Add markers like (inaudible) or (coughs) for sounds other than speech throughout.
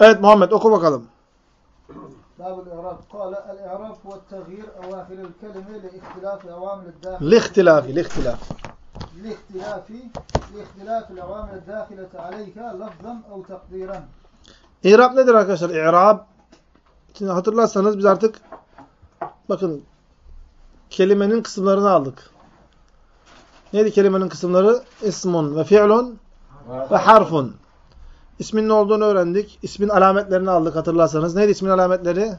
Evet Muhammed oku bakalım. Babul-i'rab. Kale el-i'rab ve teghyir evâfilil kelime li ihtilafi evâmil dâhil. Li ihtilafi, li ihtilafi. Li ihtilafi, li ihtilafil evâmil. İ'rab nedir arkadaşlar? İ'rab. Şimdi hatırlarsanız biz artık bakın kelimenin kısımlarını aldık. Neydi kelimenin kısımları? İsmun ve fi'lun ve harfun. İsmin ne olduğunu öğrendik. İsmin alametlerini aldık hatırlarsanız. Neydi ismin alametleri?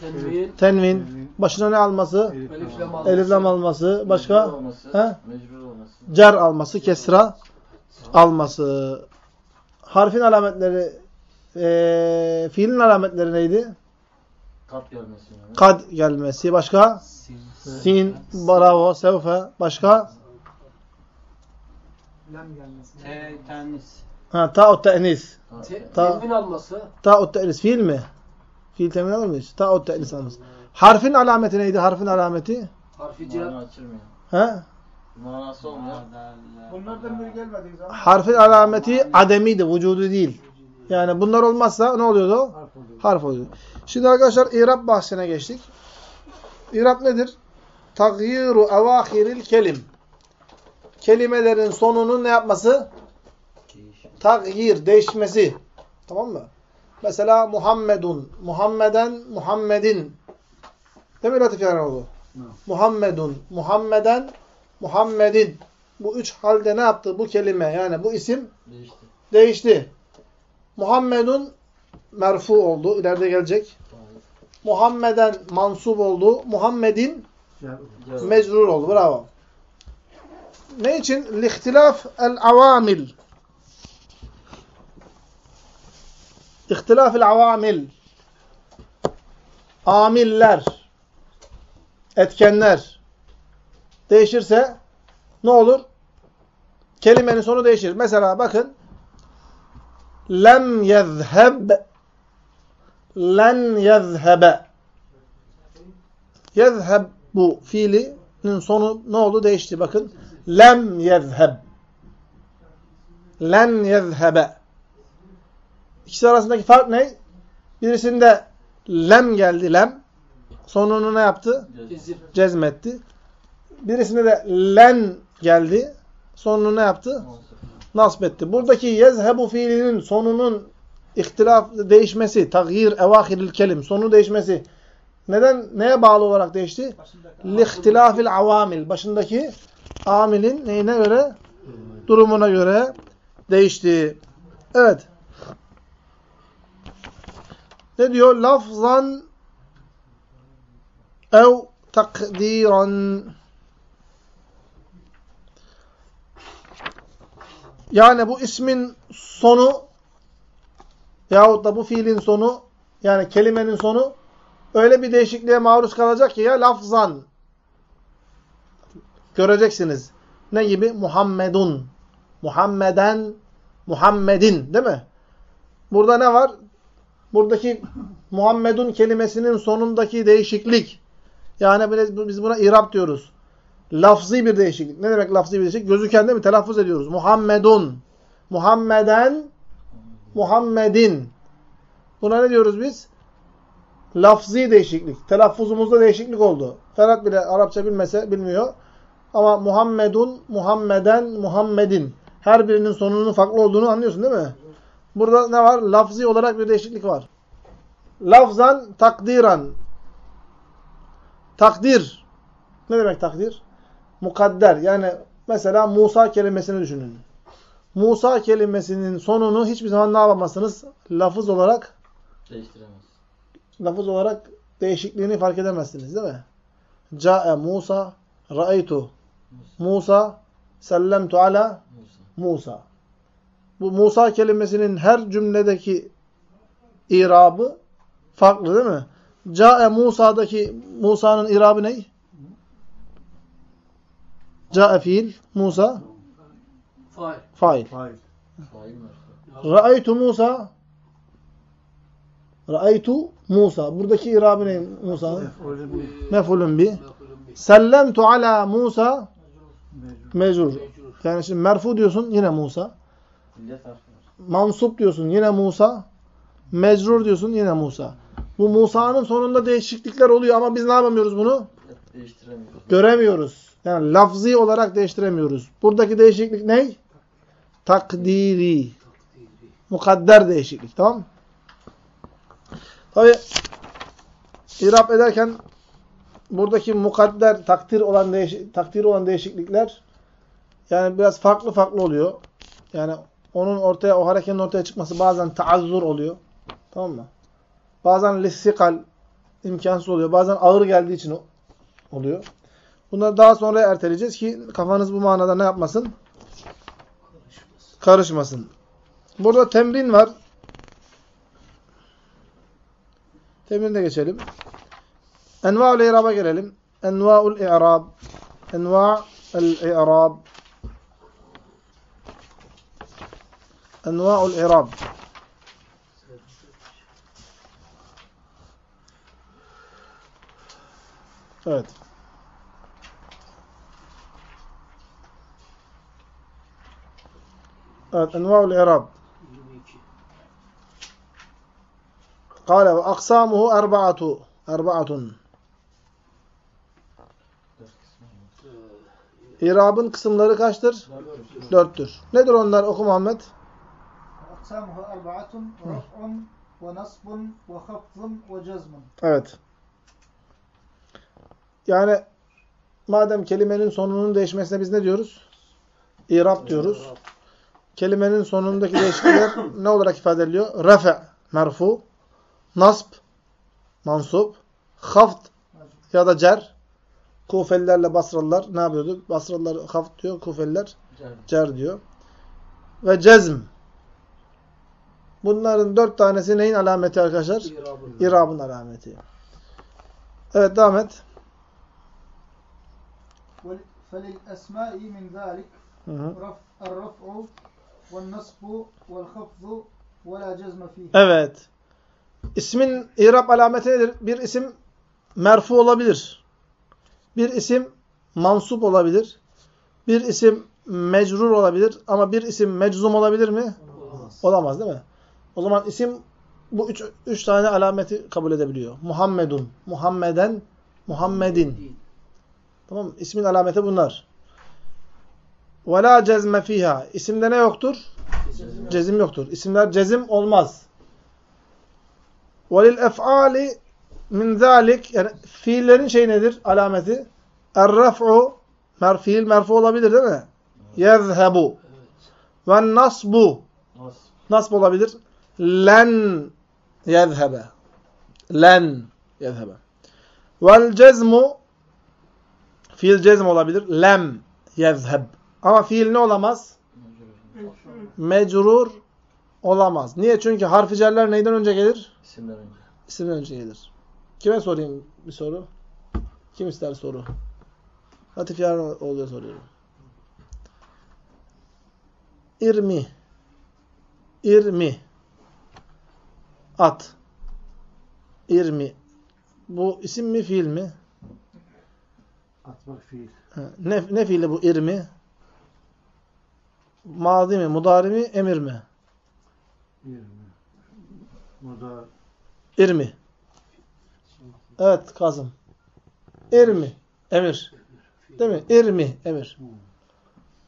Tenvin, Tenvin. Başına ne alması? eliflem alması. Alması. Başka? Mecbur olması. He? Mecbur olması. Cer alması. Kesra alması. Harfin alametleri eee fiilin alametleri neydi? Kat gelmesi. Yani. Kad gelmesi. Başka? Sin. Bravo. Sevfe. Başka? Te, tenis. Ha, ta'ut te'nis. Te, Ta- tenvin alması. Ta'ut te'nis. Fiil mi? Fiil temin alır mıyız? Ta'ut te'nis alması. Harfin alameti neydi? Harfin alameti? Harfi açılmıyor. He? Manası olmuyor. Bunlardan biri gelmediği zaman Harfin alameti ademiydi. Vücudu değil. Yani bunlar olmazsa ne oluyordu? Harf oluyor. Şimdi arkadaşlar İrab bahsine geçtik. İrab nedir? Tagyiru evahiril kelim. Kelimelerin sonunun ne yapması? Tagyir, değişmesi. Tamam mı? Mesela Muhammedun, Muhammeden, Muhammedin. Değil mi Latif Yaranoğlu? Muhammedun, Muhammeden, Muhammedin. Bu üç halde ne yaptı bu kelime? Yani bu isim Değişti. değişti. Muhammedun merfu oldu. İleride gelecek. Muhammeden mansub oldu. Muhammedin mecrur oldu. Bravo. Ne için? Lihtilaf el-avamil. İhtilaf el-avamil. Amiller. Etkenler. Değişirse ne olur? Kelimenin sonu değişir. Mesela bakın. Lem yezheb len yezhebe yezheb bu fiilinin sonu ne oldu? Değişti. Bakın. Lem yezheb len yezhebe İkisi arasındaki fark ne? Birisinde lem geldi. Lem. Sonunu ne yaptı? Cezir. Cezmetti. Birisinde de len geldi. Sonunu ne yaptı? nasb etti. Buradaki yezhebu fiilinin sonunun ihtilaf değişmesi, tagyir evahiril kelim, sonu değişmesi neden neye bağlı olarak değişti? Lihtilafil avamil. Başındaki amilin neyine göre? Durumuna göre değişti. Evet. Ne diyor? Lafzan ev takdiran Yani bu ismin sonu yahut da bu fiilin sonu yani kelimenin sonu öyle bir değişikliğe maruz kalacak ki ya lafzan göreceksiniz. Ne gibi? Muhammedun. Muhammeden, Muhammedin değil mi? Burada ne var? Buradaki Muhammedun kelimesinin sonundaki değişiklik. Yani biz buna irab diyoruz. Lafzi bir değişiklik. Ne demek lafzi bir değişiklik? Gözüken değil mi? Telaffuz ediyoruz. Muhammedun. Muhammeden. Muhammedin. Buna ne diyoruz biz? Lafzi değişiklik. Telaffuzumuzda değişiklik oldu. Ferhat bile Arapça bilmese bilmiyor. Ama Muhammedun, Muhammeden, Muhammedin. Her birinin sonunun farklı olduğunu anlıyorsun değil mi? Burada ne var? Lafzi olarak bir değişiklik var. Lafzan, takdiran. Takdir. Ne demek takdir? Mukadder. Yani mesela Musa kelimesini düşünün. Musa kelimesinin sonunu hiçbir zaman ne yapamazsınız? Lafız olarak Değiştiremez. lafız olarak değişikliğini fark edemezsiniz değil mi? Ca'e Musa, ra'aytu Musa, sellemtu ala Musa. Musa. Bu Musa kelimesinin her cümledeki irabı farklı değil mi? Ca'e Musa'daki Musa'nın irabı ne? Ca'e fiil, Musa Fail. fail. Fail? Ra'aytu Musa Ra'aytu Musa. Buradaki irabı ne Musa? Mef'ulun bi. Sellemtu ala Musa mecrur. Yani şimdi merfu diyorsun yine Musa. Mansup diyorsun yine Musa. Mecrur diyorsun yine Musa. Bu Musa'nın sonunda değişiklikler oluyor ama biz ne yapamıyoruz bunu? Değiştiremiyoruz. Göremiyoruz. Yani lafzi olarak değiştiremiyoruz. Buradaki değişiklik ne? Takdiri. Mukadder değişiklik. Tamam? Tabi irap ederken buradaki mukadder takdir olan takdir olan değişiklikler yani biraz farklı farklı oluyor. Yani onun ortaya o hareketin ortaya çıkması bazen taazzur oluyor. Tamam mı? Bazen lissikal imkansız oluyor. Bazen ağır geldiği için oluyor. Bunları daha sonra erteleyeceğiz ki kafanız bu manada ne yapmasın? Karışmasın. Burada temrin var. Temrinde geçelim. Enva'ul i'rab'a gelelim. Enva'ul i'rab. Enva'ul i'rab. Enva'ul irab. Evet. Evet, enva'ul irab. Kale ve aksamuhu erba'atu. Erba'atun. İrab'ın kısımları kaçtır? Dörttür. Nedir onlar? Oku Muhammed aksamuhu arba'atun raf'un ve nasbun ve hafzun ve cezmun. Evet. Yani madem kelimenin sonunun değişmesine biz ne diyoruz? İrab diyoruz. Kelimenin sonundaki değişiklikler (coughs) ne olarak ifade ediliyor? Rafe, merfu, nasb, mansup, haft ya da cer. Kufelilerle Basralılar ne yapıyordu? Basralılar haft diyor, Kufeliler cer, cer diyor. Ve cezm. Bunların dört tanesi neyin alameti arkadaşlar? İrabın. İrabın alameti. Evet devam et. ول- فللأسماء من ذلك Hı hı. رف الرفع والنصب والخفض ولا جزم فيه Evet. İsmin irab alameti nedir? Bir isim merfu olabilir. Bir isim mansup olabilir. Bir isim mecrur olabilir. Ama bir isim meczum olabilir mi? Olamaz. Olamaz değil mi? O zaman isim bu üç, üç tane alameti kabul edebiliyor. Muhammedun, Muhammeden, Muhammedin. Tamam mı? İsmin alameti bunlar. Ve la cezme fiha. İsimde ne yoktur? Kesin. Cezim yoktur. İsimler cezim olmaz. Velil ef'ali min zalik yani fiillerin şey nedir? Alameti. Er-ref'u mer fiil merfu olabilir değil mi? Yezhebu. Ve nasbu Nasıl? nasb olabilir. Len yezhebe. Len yezhebe. Vel cezmu fiil cezm olabilir. Lem yezheb. Ama fiil ne olamaz? Mecrur olamaz. Niye? Çünkü harfi cerler neyden önce gelir? İsimden önce. İsimden önce gelir. Kime sorayım bir soru? Kim ister soru? Latif Yarınoğlu'ya soruyorum. İrmi. İrmi. At. İrmi. Bu isim mi fiil mi? Atmak fiil. Ne, ne fiili bu irmi? Mazi mi, mudari mi, emir mi? Bir. Burada İrmi. Evet Kazım. İrmi. Emir. Değil mi? İrmi. Emir.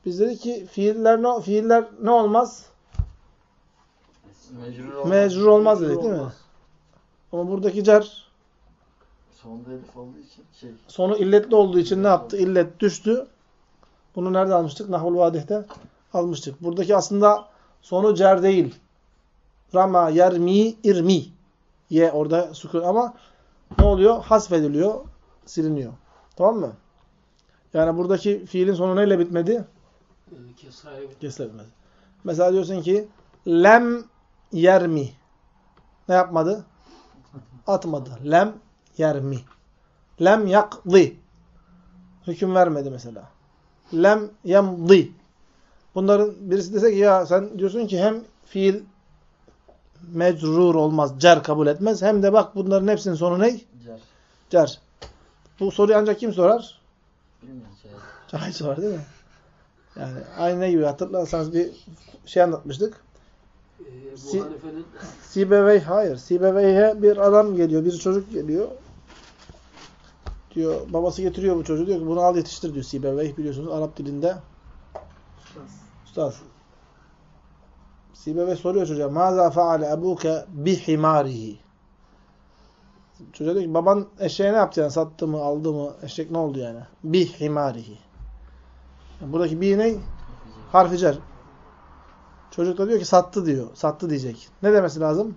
Biz dedik ki fiiller ne, fiiller ne olmaz? Mecrur olmaz. Mecrur olmaz dedik değil mi? Olmaz. Ama buradaki cer Sonunda elif olduğu için şey. sonu illetli olduğu için ne yaptı? İllet düştü. Bunu nerede almıştık? Nahvul Vadih'te almıştık. Buradaki aslında sonu cer değil. Rama, yermi, irmi. Ye orada sükun ama ne oluyor? Hasfediliyor, siliniyor. Tamam mı? Yani buradaki fiilin sonu neyle bitmedi? Ee, Kesilemez. Mesela diyorsun ki lem yermi. Ne yapmadı? Atmadı. Lem yermi. Lem yakdı. Hüküm vermedi mesela. Lem yemdı. Bunların birisi dese ki ya sen diyorsun ki hem fiil mecrur olmaz, cer kabul etmez. Hem de bak bunların hepsinin sonu ne? Cer. Cer. Bu soruyu ancak kim sorar? Bilmiyorum şey. Cahil sorar değil mi? Yani aynı gibi hatırlarsanız bir şey anlatmıştık. Ee, Si- Hanife'nin Sibevey hayır. Sibevey'e bir adam geliyor, bir çocuk geliyor. Diyor babası getiriyor bu çocuğu diyor ki bunu al yetiştir diyor Sibevey biliyorsunuz Arap dilinde. Ustaz. Sibevey soruyor çocuğa maza faale ebuke bihimarihi. Çocuğa diyor ki baban eşeğe ne yaptı yani sattı mı aldı mı eşek ne oldu yani? Bihimarihi. Yani buradaki bi ne? Harfi cer. Çocuk da diyor ki sattı diyor. Sattı diyecek. Ne demesi lazım?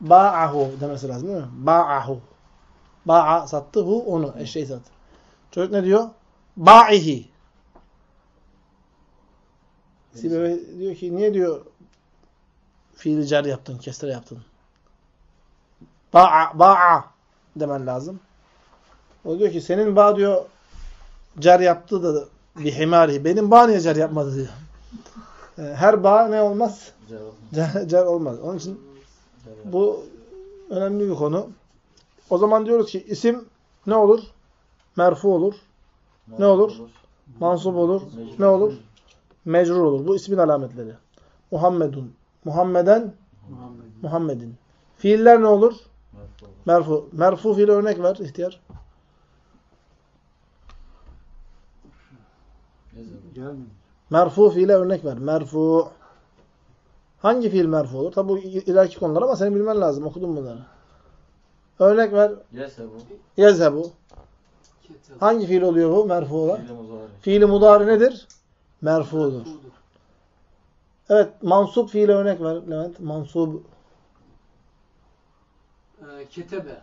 Ba'ahu demesi lazım değil mi? Ba'ahu. Ba'a sattı hu onu. Eşeği sattı. Çocuk ne diyor? Ba'ihi. Sibebe diyor ki niye diyor fiili cer yaptın, kesre yaptın? Ba'a, ba'a demen lazım. O diyor ki senin ba diyor cer yaptı da bir himari. Benim ba niye cer yapmadı diyor. E, Her ba ne olmaz? Cevap. Cer, cer olmaz. Onun için bu önemli bir konu. O zaman diyoruz ki isim ne olur? Merfu olur. ne olur? Mansup olur. Ne olur? Mecrur olur. Bu ismin alametleri. Muhammedun. Muhammeden Muhammed. Muhammedin. Fiiller ne olur? Merfu. Merfu. Fiile örnek ver ihtiyar. Gelmiyor. Merfu fiile örnek ver. Merfu. Hangi fiil merfu olur? Tabi bu ileriki konular ama senin bilmen lazım. Okudun bunları. Örnek ver. Yese bu. Yezhebu. Ketel. Hangi fiil oluyor bu? Merfu olan. Fiili muzari. Fiili mudari nedir? Merfudur. Merfudur. Evet. Mansup fiile örnek ver Levent. Mansub Ee, ketebe.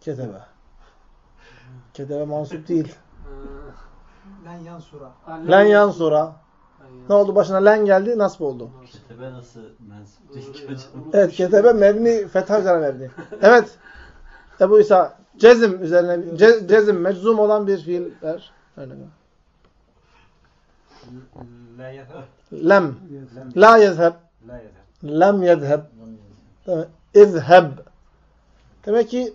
ketebe. Ketebe mansup değil. Ee, Len yansura. Len yansura. Ne oldu? Başına len geldi. Nasıl oldu? Ketebe nasıl mensup? Evet. Ketebe mebni. Fetha üzerine mebni. Evet. Ebu İsa. Cezim üzerine. Ce, cezim. Meczum olan bir fiil ver. Yezheb. Lem. La yezheb. La yezheb. Lem yezheb. İzheb. Demek ki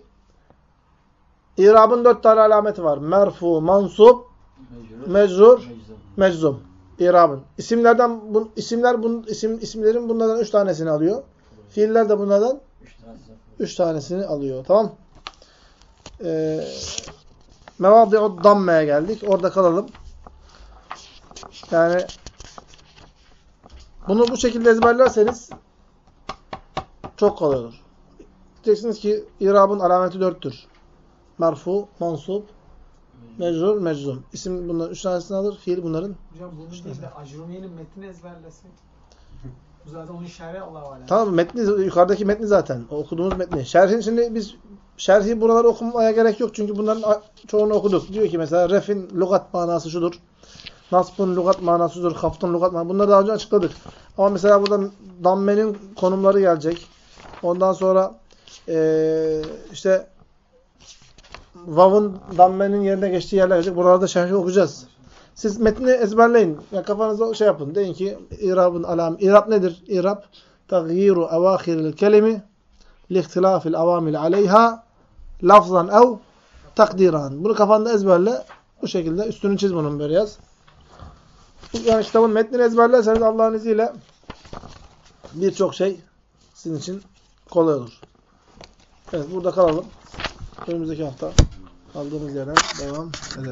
İrabın dört tane alameti var. Merfu, mansup, Mecrur. mecrur, Meczum. İrabın. İsimlerden bun, isimler bun, isim isimlerin bunlardan üç tanesini alıyor. Fiiller de bunlardan üç tanesini alıyor. Tamam? Ee, Mevadi'u damme'ye geldik. Orada kalalım. Yani bunu bu şekilde ezberlerseniz çok kolay olur. Diyeceksiniz ki İrab'ın alameti dörttür. Merfu, mansup, mecrur, meczum. İsim bunların üç tanesini alır. Fiil bunların. Hocam bunu değil de Acrumiye'nin metnini ezberlesek. Bu zaten onun şerhi Allah-u Alem. Tamam? Metni, yukarıdaki metni zaten. O okuduğumuz metni. Şerhin şimdi biz şerhi buraları okumaya gerek yok. Çünkü bunların çoğunu okuduk. Diyor ki mesela refin lügat manası şudur. Nasbın lügat manası şudur. Haftın lügat manası. Bunları daha önce açıkladık. Ama mesela burada dammenin konumları gelecek. Ondan sonra eee, işte vav'ın dammenin yerine geçtiği yerler gelecek. Buralarda şerhi okuyacağız. Siz metni ezberleyin. Ya kafanızda şey yapın. Deyin ki irabın alam. İrab nedir? İrab tagyiru avahiril kelimi lihtilafil avamil aleyha lafzan ev takdiran. Bunu kafanda ezberle. Bu şekilde üstünü çiz bunun böyle yaz. Yani kitabın metnini ezberlerseniz Allah'ın izniyle birçok şey sizin için kolay olur. Evet burada kalalım. Önümüzdeki hafta kaldığımız yerden devam edelim.